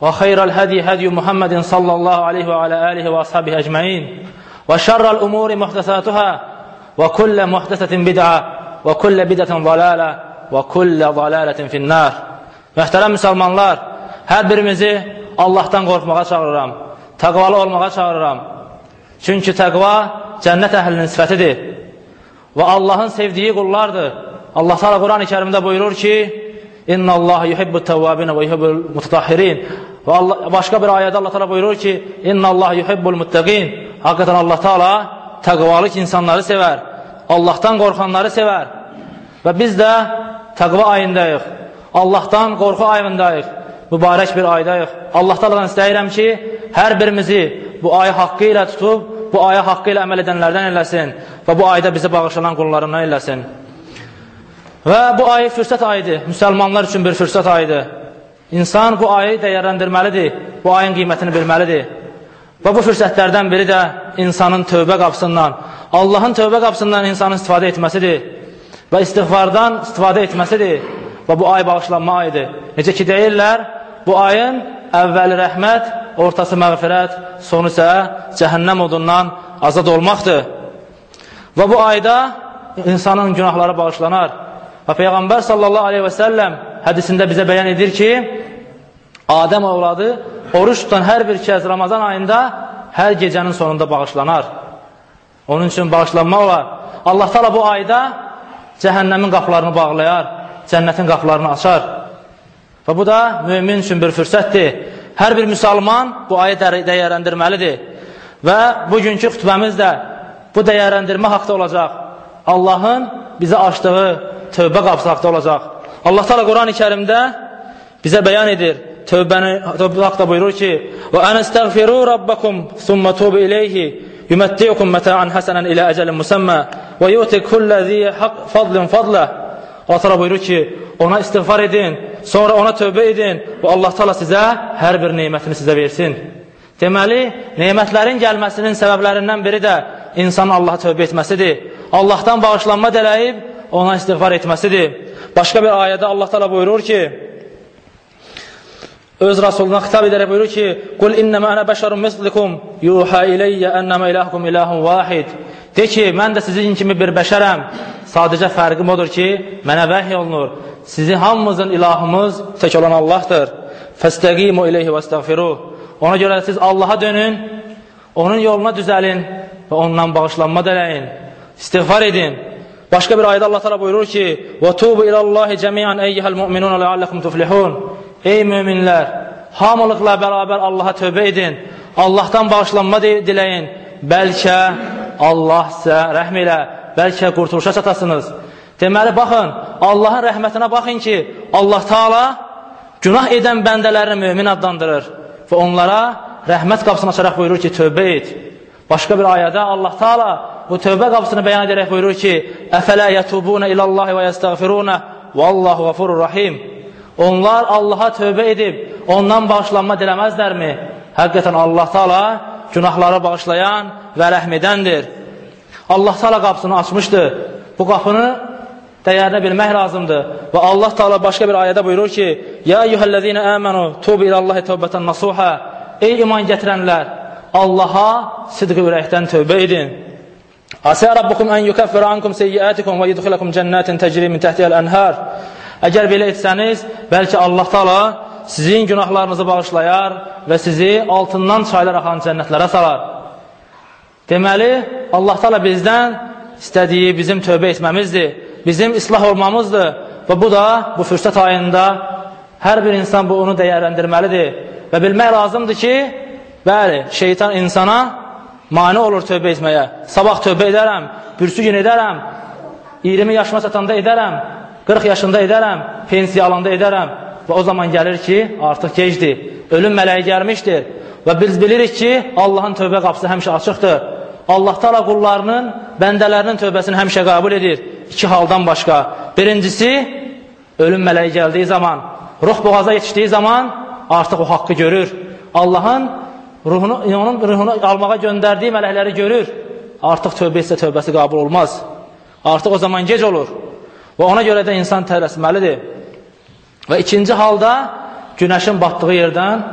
وخير الهدي هدي محمد صلى الله عليه وعلى آله وأصحابه أجمعين وشر الأمور محدثاتها وكل محدثة بدعة وكل بدعة ضلالة وكل ضلالة في النار Möhtərəm müsəlmanlar, hər birimizi Allahdan qorxmağa çağırıram, təqvalı olmağa çağırıram. Çünki təqva cənnət əhlinin sifətidir və Allahın sevdiyi qullardır. Allah Teala Quran-ı Kərimdə buyurur ki: "İnna Allah yuhibbu tawwabin və yuhibbul mutatahhirin." Və Allah, başqa bir ayədə Allah Teala buyurur ki: "İnna Allah yuhibbul muttaqin." Həqiqətən Allah Teala təqvalı insanları sevər, Allahdan qorxanları sevər. Və biz də təqva ayındayıq. Allahdan qorxu ayındayıq. Mübarək bir aydayıq. Allah Teala'dan istəyirəm ki, hər birimizi bu ayı haqqı ilə tutub, bu aya haqqı ilə əməl edənlərdən eləsin və bu ayda bizə bağışlanan qullarından eləsin. Və bu ayı fürsət ayıdır, müsəlmanlar üçün bir fürsət ayıdır. İnsan bu ayı dəyərləndirməlidir, bu ayın qiymətini bilməlidir. Və bu fürsətlərdən biri də insanın tövbə qapısından, Allahın tövbə qapısından insanın istifadə etməsidir və istighfardan istifadə etməsidir və bu ay bağışlanma ayıdır. Necə ki deyirlər, bu ayın əvvəli rəhmət, ortası məğfirət, sonu isə cəhənnəm odundan azad olmaqdır. Və bu ayda insanın günahları bağışlanar. Və Peyğəmbər sallallahu aleyhi və səlləm hədisində bizə bəyan edir ki, Adəm ovladı oruç tutan hər bir kəs Ramazan ayında hər gecənin sonunda bağışlanar. Onun üçün bağışlanma olar. Allah tala bu ayda cəhənnəmin qapılarını bağlayar, cənnətin qapılarını açar. Və bu da mümin üçün bir fürsətdir. Hər bir müsəlman bu ayı dəyərləndirməlidir. Və bugünkü xütbəmiz də bu dəyərləndirmə haqda olacaq. Allahın bizə açdığı tövbə qapısı haqda olacaq. Allah Teala Quran-ı Kərimdə bizə bəyan edir. Tövbəni tövbə haqda buyurur ki: "Və anəstəğfiru rabbakum summa tubu ileyhi yumatti'ukum mata'an hasanan ila ajalin musamma və yu'ti kulli fadlin fadla." Allah Teala buyurur ki, ona istiğfar edin, sonra ona tövbə edin və Allah Teala sizə hər bir nemətini sizə versin. Deməli, nemətlərin gəlməsinin səbəblərindən biri də insanın Allaha tövbə etməsidir. Allahdan bağışlanma dələyib ona istiğfar etməsidir. Başqa bir ayədə Allah təala buyurur ki, öz Rasuluna xitab edərək buyurur ki, Qul innəmə ənə bəşərun mislikum, yuhə iləyyə ennəmə ilahukum ilahun vahid. De ki, mən də sizin kimi bir bəşərəm. Sadəcə fərqim odur ki, mənə vəhy olunur. Sizin hamımızın ilahımız tək olan Allahdır. Fəstəqimu iləyhi və istəğfiruh. Ona görə siz Allaha dönün, onun yoluna düzəlin və ondan bağışlanma dələyin. İstiğfar edin. Başqa bir ayədə Allah təala buyurur ki: "Və tubu ilallahi cemian eyyuhel mu'minun la'allakum tuflihun." Ey möminlər, hamılıqla bərabər Allaha tövbə edin. Allahdan bağışlanma diləyin. Bəlkə Allah sizə rəhm elə, bəlkə qurtuluşa çatasınız. Deməli baxın, Allahın rəhmətinə baxın ki, Allah Taala günah edən bəndələrini mömin adlandırır və onlara rəhmət qapısını açaraq buyurur ki, tövbə et. Başqa bir ayədə Allah Taala bu tövbə qapısını bəyan edərək buyurur ki: "Əfələ yətubuna ilallahi və yəstəğfiruna vallahu gafurur rahim." Onlar Allaha tövbə edib ondan bağışlanma diləməzlərmi? Həqiqətən Allah Taala günahları bağışlayan və rəhm edəndir. Allah Taala qapısını açmışdır. Bu qapını dəyərini bilmək lazımdır. Və Allah Taala başqa bir ayədə buyurur ki: "Ya eyyuhellezine amenu tubu ilallahi tövbeten nasuha." Ey iman gətirənlər, Allaha sidq ürəkdən tövbə edin. Asə rabbukum an yukaffira ankum sayyi'atikum və yudkhilakum jannatin tajri min tahtiha al-anhar. Əgər belə etsəniz, bəlkə Allah Taala sizin günahlarınızı bağışlayar və sizi altından çaylar axan cənnətlərə salar. Deməli, Allah təala bizdən istədiyi bizim tövbə etməmizdir, bizim islah olmamızdır və bu da bu fürsət ayında hər bir insan bu onu dəyərləndirməlidir və bilmək lazımdır ki, bəli, şeytan insana mane olur tövbə etməyə. Sabah tövbə edərəm, bürsü gün edərəm, 20 yaşıma çatanda edərəm, 40 yaşında edərəm, pensiya alanda edərəm və o zaman gəlir ki, artıq gecdir, ölüm mələyi gəlmişdir və biz bilirik ki, Allahın tövbə qapısı həmişə açıqdır. Allah təala qullarının, bəndələrinin tövbəsini həmişə qəbul edir. İki haldan başqa. Birincisi, ölüm mələyi gəldiyi zaman, ruh boğaza yetişdiyi zaman artıq o haqqı görür. Allahın ruhunu, onun ruhunu almağa göndərdiyi mələkləri görür. Artıq tövbə etsə tövbəsi qəbul olmaz. Artıq o zaman gec olur. Və ona görə də insan tələsməlidir. Və ikinci halda günəşin batdığı yerdən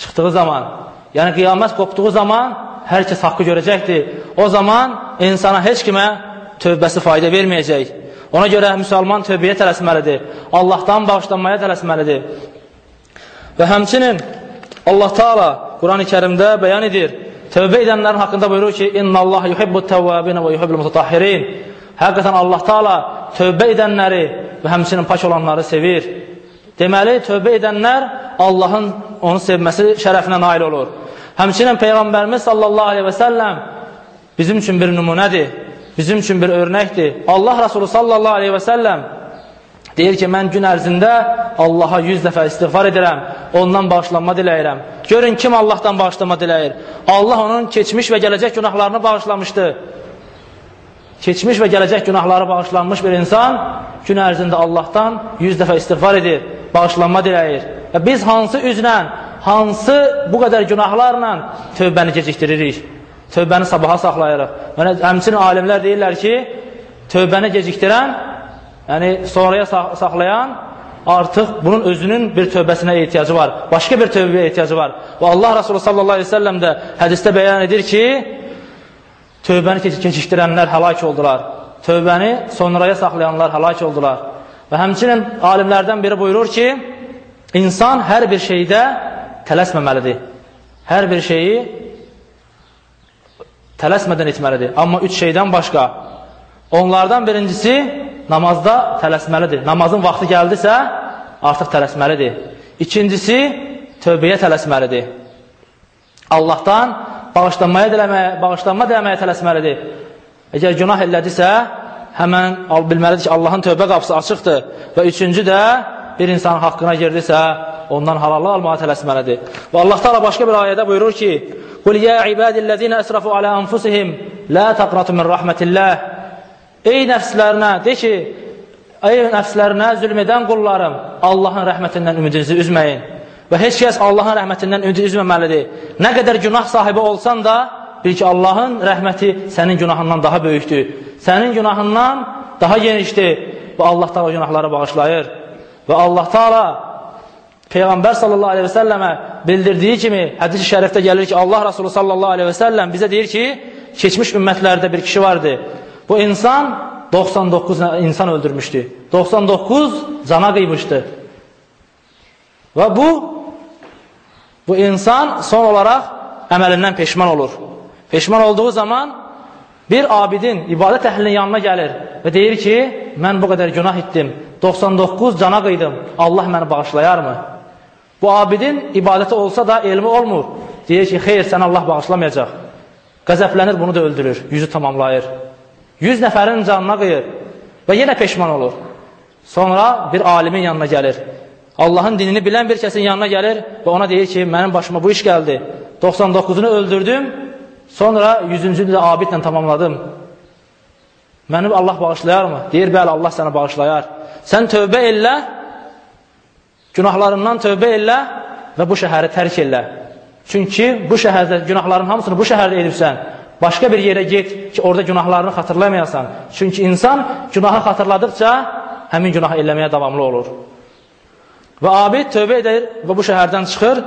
çıxdığı zaman, yəni qiyamət qopduğu zaman hər kəs haqqı görəcəkdir. O zaman insana heç kimə tövbəsi fayda verməyəcək. Ona görə müsəlman tövbəyə tələsməlidir. Allahdan bağışlanmaya tələsməlidir. Və həmçinin Allah Taala Quran-ı Kərimdə bəyan edir. Tövbə edənlərin haqqında buyurur ki: "İnnallaha yuhibbut tawwabin və yuhibbul mutatahhirin." Həqiqətən Allah Taala tövbə edənləri və həmçinin pak olanları sevir. Deməli, tövbə edənlər Allahın onu sevməsi şərəfinə nail olur. Həmçinin Peyğəmbərimiz sallallahu aleyhi və səlləm bizim üçün bir nümunədir, bizim üçün bir örnəkdir. Allah Rasulü sallallahu aleyhi və səlləm deyir ki, mən gün ərzində Allaha yüz dəfə istiğfar edirəm, ondan bağışlanma diləyirəm. Görün, kim Allahdan bağışlanma diləyir? Allah onun keçmiş və gələcək günahlarını bağışlamışdır. Keçmiş və gələcək günahları bağışlanmış bir insan gün ərzində Allahdan yüz dəfə istiğfar edir, bağışlanma diləyir. Və biz hansı üzlə, hansı bu qədər günahlarla tövbəni gecikdiririk? Tövbəni sabaha saxlayırıq. Həmçinin alimlər deyirlər ki, tövbəni gecikdirən, yəni sonraya saxlayan artıq bunun özünün bir tövbəsinə ehtiyacı var. Başqa bir tövbəyə ehtiyacı var. Və Allah Rasulü sallallahu aleyhi ve sellem də hədisdə bəyan edir ki, tövbəni keçikdirənlər həlak oldular. Tövbəni sonraya saxlayanlar həlak oldular. Və həmçinin alimlərdən biri buyurur ki, insan hər bir şeydə tələsməməlidir. Hər bir şeyi tələsmədən etməlidir. Amma üç şeydən başqa. Onlardan birincisi namazda tələsməlidir. Namazın vaxtı gəldisə, artıq tələsməlidir. İkincisi, tövbəyə tələsməlidir. Allahdan bağışlanmaya diləməyə, bağışlanma diləməyə tələsməlidir. Əgər günah elədisə, həmən bilməlidir ki, Allahın tövbə qapısı açıqdır. Və üçüncü də, bir insanın haqqına girdisə, ondan halallı almağa tələsməlidir. Və Allah Taala başqa bir ayədə buyurur ki: "Qul ya ibadillezina əsrafu ala anfusihim la taqnatu min rahmetillah." Ey nəfslərinə, de ki, ey nəfslərinə zülm edən qullarım, Allahın rəhmətindən ümidinizi üzməyin. Və heç kəs Allahın rəhmətindən ümid üzməməlidir. Nə qədər günah sahibi olsan da, bil ki, Allahın rəhməti sənin günahından daha böyükdür. Sənin günahından daha genişdir və Allah da o günahları bağışlayır. Və Allah Taala Peyğəmbər sallallahu aleyhi və səlləmə bildirdiyi kimi hədis-i şərifdə gəlir ki, Allah Rasulü sallallahu aleyhi və səlləm bizə deyir ki, keçmiş ümmətlərdə bir kişi vardı. Bu insan 99 insan öldürmüşdü. 99 cana qıymışdı. Və bu bu insan son olaraq əməlindən peşman olur. Peşman olduğu zaman bir abidin ibadət əhlinin yanına gəlir və deyir ki, mən bu qədər günah etdim, 99 cana qıydım, Allah məni bağışlayarmı? Bu abidin ibadəti olsa da elmi olmur. Deyir ki, xeyr, sən Allah bağışlamayacaq. Qəzəblənir, bunu da öldürür, yüzü tamamlayır. Yüz nəfərin canına qıyır və yenə peşman olur. Sonra bir alimin yanına gəlir. Allahın dinini bilən bir kəsin yanına gəlir və ona deyir ki, mənim başıma bu iş gəldi. 99-unu öldürdüm, sonra 100-cünü də abidlə tamamladım. Məni Allah bağışlayarmı? Deyir, bəli, Allah səni bağışlayar. Sən tövbə elə, günahlarından tövbə elə və bu şəhəri tərk elə. Çünki bu şəhərdə günahların hamısını bu şəhərdə edibsən. Başqa bir yerə get ki, orada günahlarını xatırlamayasan. Çünki insan günahı xatırladıqca həmin günahı eləməyə davamlı olur. Və abid tövbə edir və bu şəhərdən çıxır,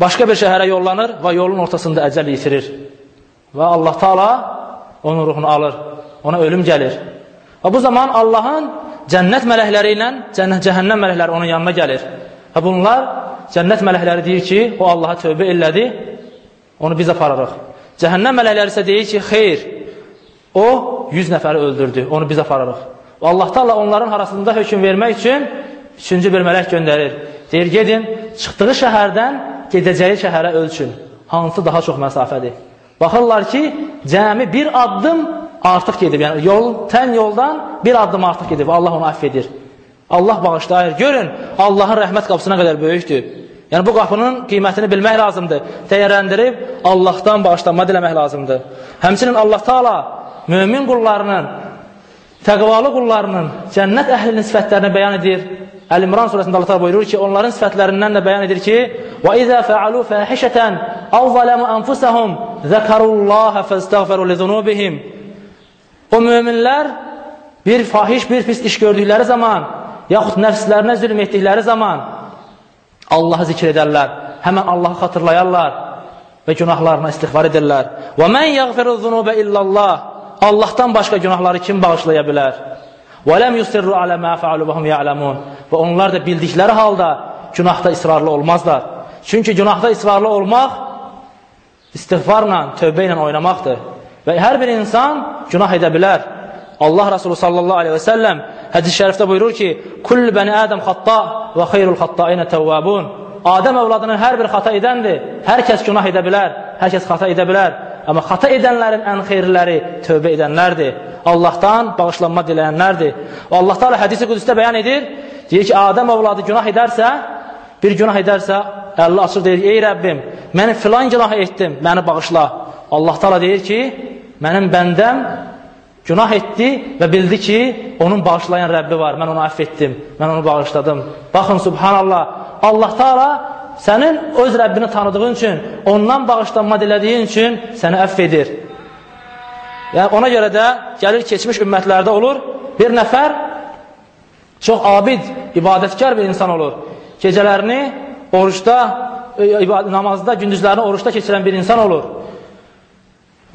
başqa bir şəhərə yollanır və yolun ortasında əcəl yitirir. Və Allah Taala onun ruhunu alır, ona ölüm gəlir. Və bu zaman Allahın cənnət mələkləri ilə cənnət cəhənnəm mələkləri onun yanına gəlir. Və bunlar cənnət mələkləri deyir ki, o Allaha tövbə elədi, onu biz aparırıq. Cəhənnəm mələkləri isə deyir ki, xeyr, o 100 nəfəri öldürdü, onu biz apararıq. Və Allah Taala onların arasında hökm vermək üçün üçüncü bir mələk göndərir. Deyir, gedin, çıxdığı şəhərdən gedəcəyi şəhərə ölçün. Hansı daha çox məsafədir? Baxırlar ki, cəmi bir addım artıq gedib. Yəni, yol, tən yoldan bir addım artıq gedib. Allah onu əff edir. Allah bağışlayır. Görün, Allahın rəhmət qapısına qədər böyükdür. Yəni bu qapının qiymətini bilmək lazımdır. Dəyərləndirib Allahdan bağışlanma diləmək lazımdır. Həmçinin Allah Taala mömin qullarının, təqvalı qullarının cənnət əhlinin sifətlərini bəyan edir. Əl-İmran surəsində Allah Taala buyurur ki, onların sifətlərindən də bəyan edir ki: "Və izə fəalu fahişatan aw zalamu anfusahum zakarullaha fastaghfiru li zunubihim." O möminlər bir fahiş, bir pis iş gördükləri zaman, yaxud nəfslərinə zülm etdikləri zaman Allahı zikr edərlər, həmən Allahı xatırlayarlar və günahlarına istighfar edirlər. Və mən yəğfiru zunubə illallah. Allahdan başqa günahları kim bağışlaya bilər? Və ləm yusirru alə mə fəalu və hum ya'lamun. Və onlar da bildikləri halda günahda israrlı olmazlar. Çünki günahda israrlı olmaq istighfarla, tövbə ilə oynamaqdır. Və hər bir insan günah edə bilər. Allah Resulü sallallahu aleyhi və səlləm hədis şərifdə buyurur ki, Kull bəni Ədəm xatta və xeyrul xattainə təvvabun. Adəm övladının hər bir xata edəndir. Hər kəs günah edə bilər, hər kəs xata edə bilər. Amma xata edənlərin ən xeyirləri tövbə edənlərdir. Allahdan bağışlanma diləyənlərdir. Və Allah Teala hədisi qudüsdə bəyan edir. Deyir ki, Adəm övladı günah edərsə, bir günah edərsə, əlli açır deyir, ey Rəbbim, mən filan günah etdim, məni bağışla. Allah Teala deyir ki, mənim bəndəm günah etdi və bildi ki, onun bağışlayan Rəbbi var, mən onu əff etdim, mən onu bağışladım. Baxın, subhanallah, Allah Teala sənin öz Rəbbini tanıdığın üçün, ondan bağışlanma dilədiyin üçün səni əff edir. Yəni, ona görə də gəlir keçmiş ümmətlərdə olur, bir nəfər çox abid, ibadətkar bir insan olur. Gecələrini oruçda, e, namazda, gündüzlərini oruçda keçirən bir insan olur.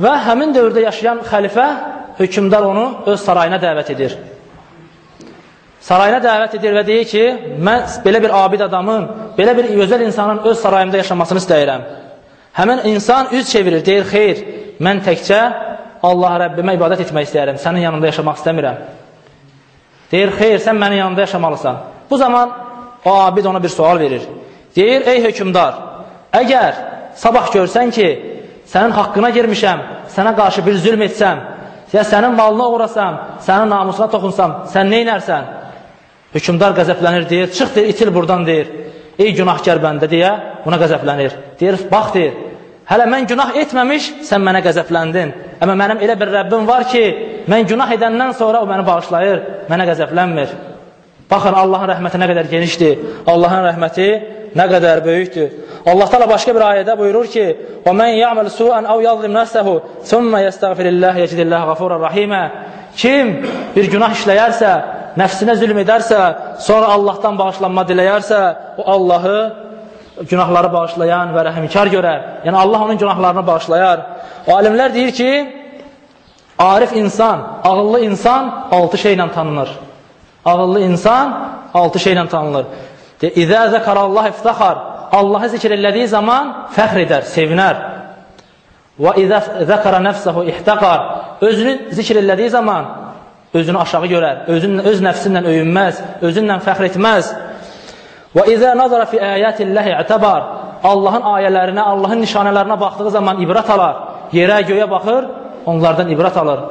Və həmin dövrdə yaşayan xəlifə, hökümdar onu öz sarayına dəvət edir. Sarayına dəvət edir və deyir ki, mən belə bir abid adamın, belə bir gözəl insanın öz sarayımda yaşamasını istəyirəm. Həmin insan üz çevirir, deyir, xeyr, mən təkcə Allah Rəbbimə ibadət etmək istəyirəm, sənin yanında yaşamaq istəmirəm. Deyir, xeyr, sən mənim yanında yaşamalısan. Bu zaman o abid ona bir sual verir. Deyir, ey hökümdar, əgər sabah görsən ki, sənin haqqına girmişəm, sənə qarşı bir zülm etsəm, ya sənin malına uğrasam, sənin namusuna toxunsam, sən neynərsən? Hökümdar qəzəblənir, deyir, çıx, deyir, itil buradan, deyir. Ey günahkar bəndə, deyə buna qəzəblənir. Deyir, bax, deyir, hələ mən günah etməmiş, sən mənə qəzəbləndin. Amma mənim elə bir Rəbbim var ki, mən günah edəndən sonra o məni bağışlayır, mənə qəzəblənmir. Baxın, Allahın rəhməti nə qədər genişdir, Allahın rəhməti nə qədər böyükdür. Allah təala başqa bir ayədə buyurur ki: "Və men ya'mal su'an aw yadhlim nafsahu, thumma yastaghfirullah yajidillahu ghafurar rahima." Kim bir günah işləyərsə, nəfsinə zülm edərsə, sonra Allahdan bağışlanma diləyərsə, o Allahı günahları bağışlayan və rəhimkar görər. Yəni Allah onun günahlarını bağışlayar. O alimlər deyir ki, arif insan, ağıllı insan altı şeylə tanınır. Ağıllı insan altı şeylə tanınır. İzə zəkarallah iftəxar, Allahı zikr elədiyi zaman fəxr edər, sevinər. Və izə zəkara nəfsəhu ihtəqar, özünü zikr elədiyi zaman özünü aşağı görər, özün, öz nəfsindən öyünməz, özünlə fəxr etməz. Və izə nazara fi ayətilləhi i'təbar, Allahın ayələrinə, Allahın nişanələrinə baxdığı zaman ibrət alar, yerə, göyə baxır, onlardan ibrət alır.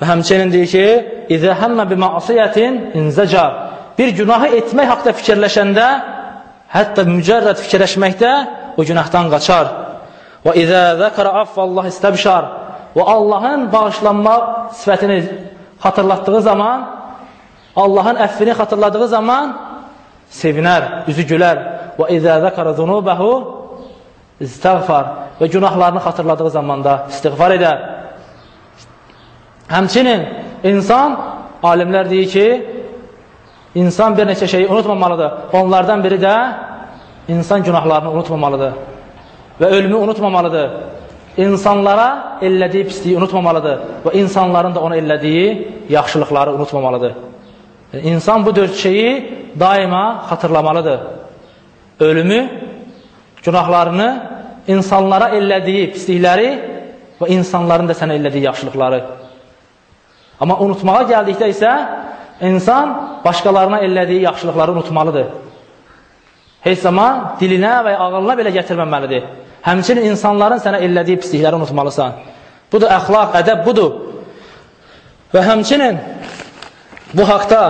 Və həmçinin deyir ki, İzə həmmə bi məsiyyətin inzəcar, bir günahı etmək haqda fikirləşəndə, hətta mücərrəd fikirləşməkdə o günahdan qaçar. Və izə zəkərə affallah istəbşar, və Allahın bağışlanma sifətini xatırlatdığı zaman, Allahın əffini xatırladığı zaman sevinər, üzü gülər. Və izə zəkərə zunubəhu istəğfar və günahlarını xatırladığı zamanda istiğfar edər. Həmçinin insan, alimlər deyir ki, insan bir neçə şeyi unutmamalıdır. Onlardan biri də insan günahlarını unutmamalıdır və ölümü unutmamalıdır insanlara elədiyi pisliyi unutmamalıdır və insanların da ona elədiyi yaxşılıqları unutmamalıdır. İnsan bu dörd şeyi daima xatırlamalıdır. Ölümü, günahlarını, insanlara elədiyi pislikləri və insanların da sənə elədiyi yaxşılıqları. Amma unutmağa gəldikdə isə insan başqalarına elədiyi yaxşılıqları unutmalıdır. Heç zaman dilinə və ağılına belə gətirməməlidir. Həmçinin insanların sənə elədiyi pislikləri unutmalısan. Budur əxlaq, ədəb budur. Və həmçinin bu haqda,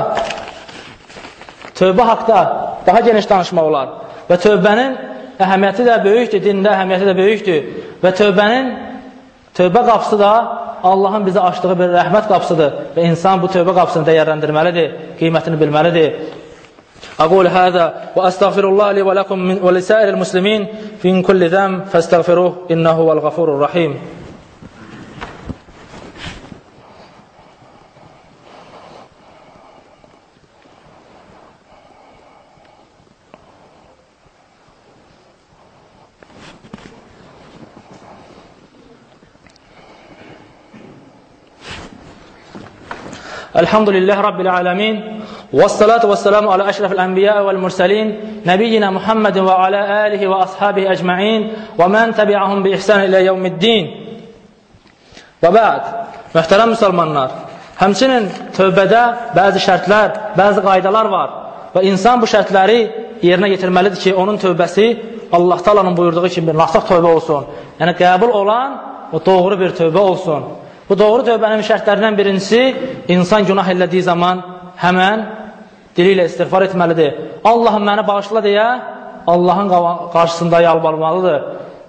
tövbə haqda daha geniş danışmaq olar. Və tövbənin əhəmiyyəti də böyükdür, dində əhəmiyyəti də böyükdür. Və tövbənin, tövbə qapısı da Allahın bizə açdığı bir rəhmət qapısıdır və insan bu tövbə qapısını dəyərləndirməlidir, qiymətini bilməlidir. أقول هذا وأستغفر الله لي ولكم ولسائر المسلمين في كل ذنب فاستغفروه إنه هو الغفور الرحيم Elhamdülillah Rabbil alemin. Ve salatu ve selamu ala eşrefil enbiya vel murselin. Nebiyyina Muhammedin ve ala alihi ve ashabihi ecma'in. Ve men tebi'ahum bi ihsan ile yevmiddin. Ve ba'd. Mühterem Müslümanlar. Həmçinin tövbədə bəzi şərtlər, bəzi qaydalar var və insan bu şərtləri yerinə yetirməlidir ki, onun tövbəsi Allah Taala'nın buyurduğu kimi nasih tövbə olsun. Yəni qəbul olan və doğru bir tövbə olsun. Bu doğru tövbənin şərtlərindən birincisi, insan günah elədiyi zaman həmən dili ilə istiğfar etməlidir. Allahım məni bağışla deyə Allahın qarşısında yalvarmalıdır.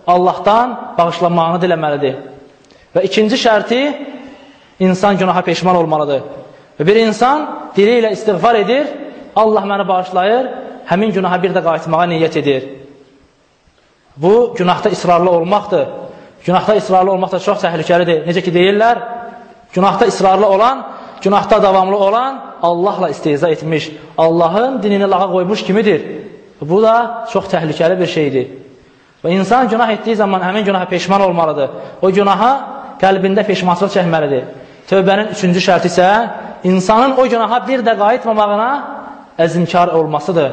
Allahdan bağışlanmağını diləməlidir. Və ikinci şərti, insan günaha peşman olmalıdır. Və bir insan dili ilə istiğfar edir, Allah məni bağışlayır, həmin günaha bir də qayıtmağa niyyət edir. Bu, günahda israrlı olmaqdır. Günahda israrlı olmaq da çox təhlükəlidir. Necə ki deyirlər, günahda israrlı olan, günahda davamlı olan Allahla istehza etmiş, Allahın dinini lağa qoymuş kimidir. Bu da çox təhlükəli bir şeydir. Və insan günah etdiyi zaman həmin günaha peşman olmalıdır. O günaha qəlbində peşmançılıq çəkməlidir. Tövbənin üçüncü şərti isə insanın o günaha bir də qayıtmamağına əzimkar olmasıdır.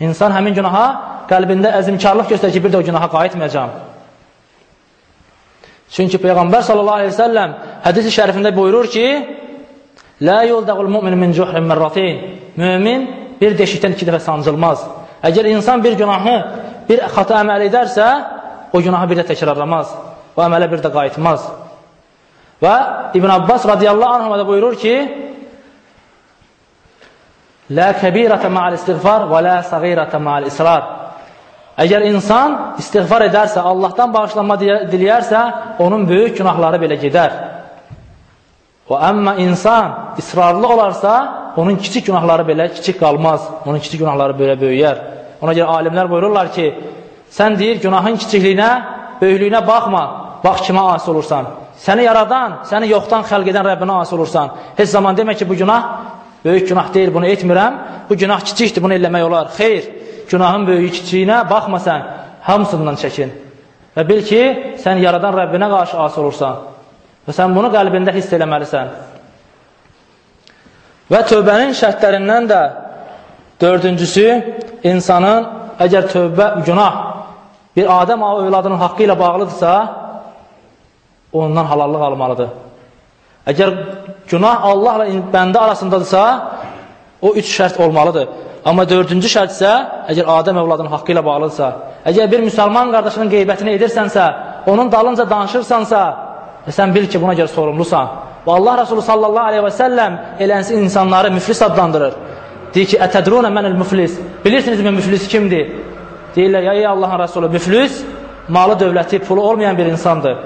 İnsan həmin günaha qəlbində əzimkarlıq göstərir ki, bir də o günaha qayıtmayacam. Çünki Peyğəmbər sallallahu aleyhi ve selləm hədisi şərifində buyurur ki, Lə yuldəqul mümin min cuhrin mərratin. Mümin bir deşikdən iki dəfə sancılmaz. Əgər insan bir günahı, bir xata əməl edərsə, o günahı bir də təkrarlamaz. O əmələ bir də qayıtmaz. Və İbn Abbas radiyallahu anhuma da buyurur ki, Lə kəbirətə ma'al istiğfar və lə səğirətə ma'al israr. Əgər insan istiğfar edərsə, Allahdan bağışlanma diləyərsə, onun böyük günahları belə gedər. Və əmmə insan israrlı olarsa, onun kiçik günahları belə kiçik qalmaz. Onun kiçik günahları belə böyüyər. Ona görə alimlər buyururlar ki, sən deyir, günahın kiçikliyinə, böyüklüyünə baxma, bax kimə asi olursan. Səni yaradan, səni yoxdan xəlq edən Rəbbinə asi olursan. Heç zaman demə ki, bu günah böyük günah deyil, bunu etmirəm, bu günah kiçikdir, bunu eləmək olar. Xeyr, günahın böyüyü kiçiyinə baxma sən, hamısından çəkin. Və bil ki, sən yaradan Rəbbinə qarşı as olursan. Və sən bunu qəlbində hiss eləməlisən. Və tövbənin şərtlərindən də dördüncüsü, insanın əgər tövbə, günah bir Adəm övladının haqqı ilə bağlıdırsa, ondan halallıq almalıdır. Əgər günah Allahla bəndə arasındadırsa, o üç şərt olmalıdır. Amma dördüncü şərt isə, əgər Adəm övladının haqqı ilə bağlıdırsa, əgər bir müsəlman qardaşının qeybətini edirsənsə, onun dalınca danışırsansa, e, sən bil ki, buna görə sorumlusan. Və Allah Rasulü sallallahu aleyhi və səlləm elənsi insanları müflis adlandırır. Deyir ki, ətədrunə mənəl müflis. Bilirsinizmi müflis kimdir? Deyirlər, ya ey Allahın Rasulü, müflis malı, dövləti, pulu olmayan bir insandır.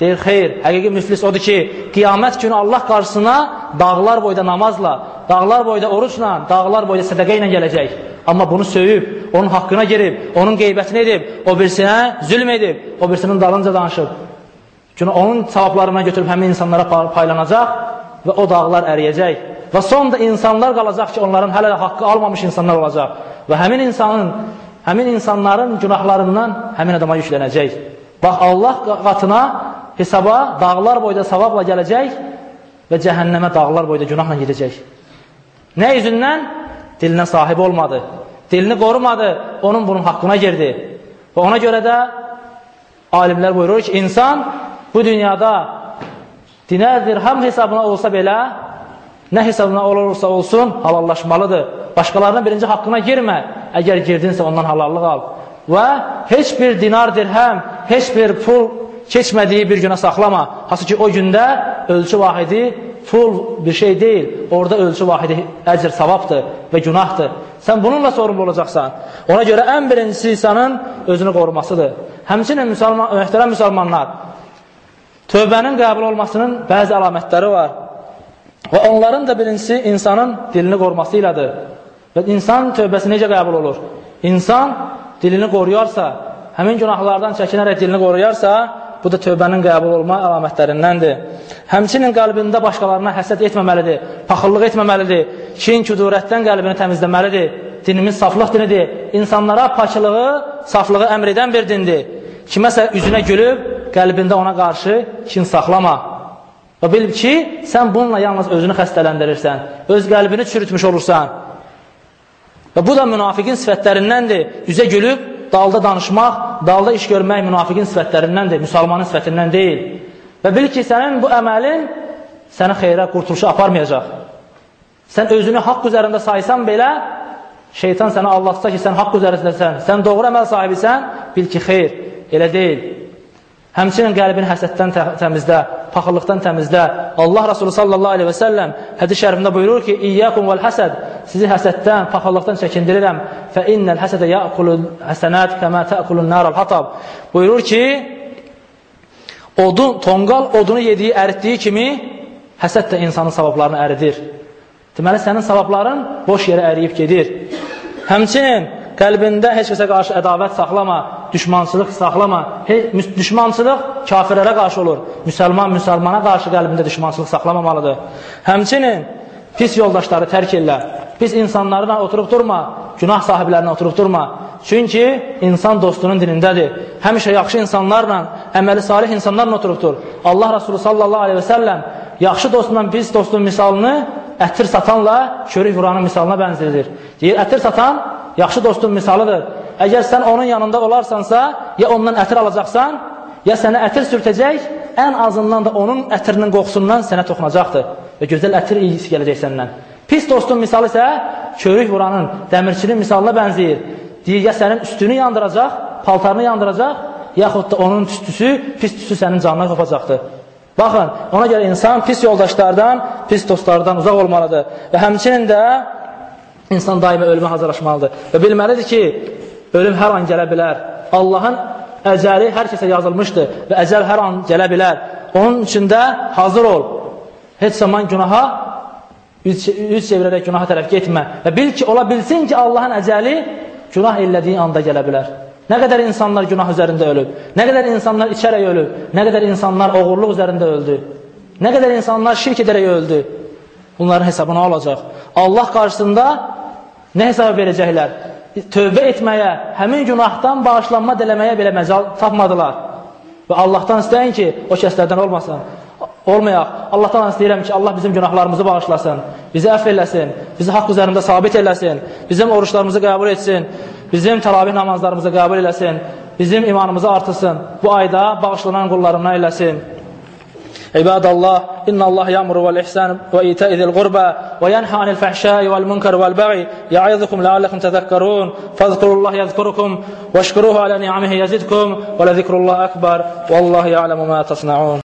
Deyir, xeyr, həqiqi müflis odur ki, qiyamət günü Allah qarşısına dağlar boyda namazla, dağlar boyda oruçla, dağlar boyda sədəqə ilə gələcək. Amma bunu söyüb, onun haqqına girib, onun qeybətini edib, o birisinə zülm edib, o birisinin dalınca danışıb. Günü onun savablarından götürüb həmin insanlara paylanacaq və o dağlar əriyəcək. Və son da insanlar qalacaq ki, onların hələ haqqı almamış insanlar olacaq. Və həmin insanın, həmin insanların günahlarından həmin adama yüklənəcək. Bax, Allah qatına hesaba dağlar boyda savabla gələcək və cəhənnəmə dağlar boyda günahla gedəcək. Nə üzündən? Dilinə sahib olmadı. Dilini qorumadı, onun bunun haqqına girdi. Və ona görə də alimlər buyurur ki, insan bu dünyada dinər dirham hesabına olsa belə, nə hesabına olursa olsun, halallaşmalıdır. Başqalarının birinci haqqına girmə. Əgər girdinsə ondan halallıq al. Və heç bir dinar dirhəm, heç bir pul keçmədiyi bir günə saxlama. Hansı ki, o gündə ölçü vahidi pul bir şey deyil. Orada ölçü vahidi əcr, savabdır və günahdır. Sən bununla sorumlu olacaqsan. Ona görə ən birincisi insanın özünü qorumasıdır. Həmçinin müsəlman, möhtərəm müsəlmanlar, tövbənin qəbul olmasının bəzi əlamətləri var. Və onların da birincisi insanın dilini qoruması ilədir. Və insan tövbəsi necə qəbul olur? İnsan dilini qoruyarsa, həmin günahlardan çəkinərək dilini qoruyarsa, bu da tövbənin qəbul olma əlamətlərindəndir. Həmçinin qəlbində başqalarına həsəd etməməlidir, paxıllıq etməməlidir, kin, küdurətdən qəlbini təmizləməlidir. Dinimiz saflıq dinidir. İnsanlara paklığı, saflığı əmr edən bir dindir. Kiməsə üzünə gülüb, qəlbində ona qarşı kin saxlama. Və bil ki, sən bununla yalnız özünü xəstələndirirsən, öz qəlbini çürütmüş olursan. Və bu da münafiqin sifətlərindəndir. Üzə gülüb, dalda danışmaq, dalda iş görmək münafiqin sifətlərindəndir, müsəlmanın sifətindən deyil. Və bil ki, sənin bu əməlin səni xeyrə, qurtuluşa aparmayacaq. Sən özünü haqq üzərində saysan belə, şeytan səni allatsa ki, sən haqq üzərindəsən, sən doğru əməl sahibisən, bil ki, xeyr, elə deyil. Həmçinin qəlbini həsəddən təmizlə, paxıllıqdan təmizlə. Allah Rasulü sallallahu aleyhi və səlləm hədis şərifində buyurur ki, İyyəkum vəl həsəd, sizi həsəddən, paxıllıqdan çəkindirirəm. Fə innəl həsədə yəqulun həsənət kəmə təqulun nəral hatab. Buyurur ki, odun, tonqal odunu yediyi, əritdiyi kimi həsəd də insanın savablarını əridir. Deməli, sənin savabların boş yerə əriyib gedir. Həmçinin Qəlbində heç kəsə qarşı ədavət saxlama, düşmançılıq saxlama. Heç, düşmançılıq kafirlərə qarşı olur. Müsəlman müsəlmana qarşı qəlbində düşmançılıq saxlamamalıdır. Həmçinin pis yoldaşları tərk elə. Pis insanlarla oturub durma, günah sahiblərinə oturub durma. Çünki insan dostunun dinindədir. Həmişə yaxşı insanlarla, əməli salih insanlarla oturub dur. Allah Rasulü sallallahu aleyhi və səlləm yaxşı dostla pis dostun misalını ətir satanla körük vuranın misalına bənzədir. Deyir, ətir satan yaxşı dostun misalıdır. Əgər sən onun yanında olarsansa, ya ondan ətir alacaqsan, ya sənə ətir sürtəcək, ən azından da onun ətirinin qoxusundan sənə toxunacaqdır və gözəl ətir iyisi gələcək səndən. Pis dostun misalı isə körük vuranın, dəmirçinin misalına bənzəyir. Deyir, ya sənin üstünü yandıracaq, paltarını yandıracaq, yaxud da onun tüstüsü, pis tüstü sənin canına qopacaqdır. Baxın, ona görə insan pis yoldaşlardan, pis dostlardan uzaq olmalıdır. Və həmçinin də İnsan daima ölümə hazırlaşmalıdır və bilməlidir ki, ölüm hər an gələ bilər. Allahın əcəli hər kəsə yazılmışdır və əcəl hər an gələ bilər. Onun üçün də hazır ol. Heç zaman günaha üz, çevirərək günaha tərəf getmə və bil ki, ola bilsin ki, Allahın əcəli günah elədiyi anda gələ bilər. Nə qədər insanlar günah üzərində ölüb, nə qədər insanlar içərək ölüb, nə qədər insanlar oğurluq üzərində öldü, nə qədər insanlar şirk edərək öldü. Bunların hesabını alacaq. Allah qarşısında Nə hesab verəcəklər? Tövbə etməyə, həmin günahdan bağışlanma diləməyə belə məcal tapmadılar. Və Allahdan istəyin ki, o kəslərdən olmasın. Olmayaq. Allahdan istəyirəm ki, Allah bizim günahlarımızı bağışlasın, bizi əff eləsin, bizi haqq üzərində sabit eləsin, bizim oruçlarımızı qəbul etsin, bizim təravih namazlarımızı qəbul eləsin, bizim imanımızı artırsın, bu ayda bağışlanan qullarından eləsin. عباد الله إن الله يأمر والإحسان وإيتاء ذي القربى وينهى عن الفحشاء والمنكر والبغي يعظكم لعلكم تذكرون. فاذكروا الله يذكركم واشكروه على نعمه يزدكم ولذكر الله أكبر. والله يعلم ما تصنعون.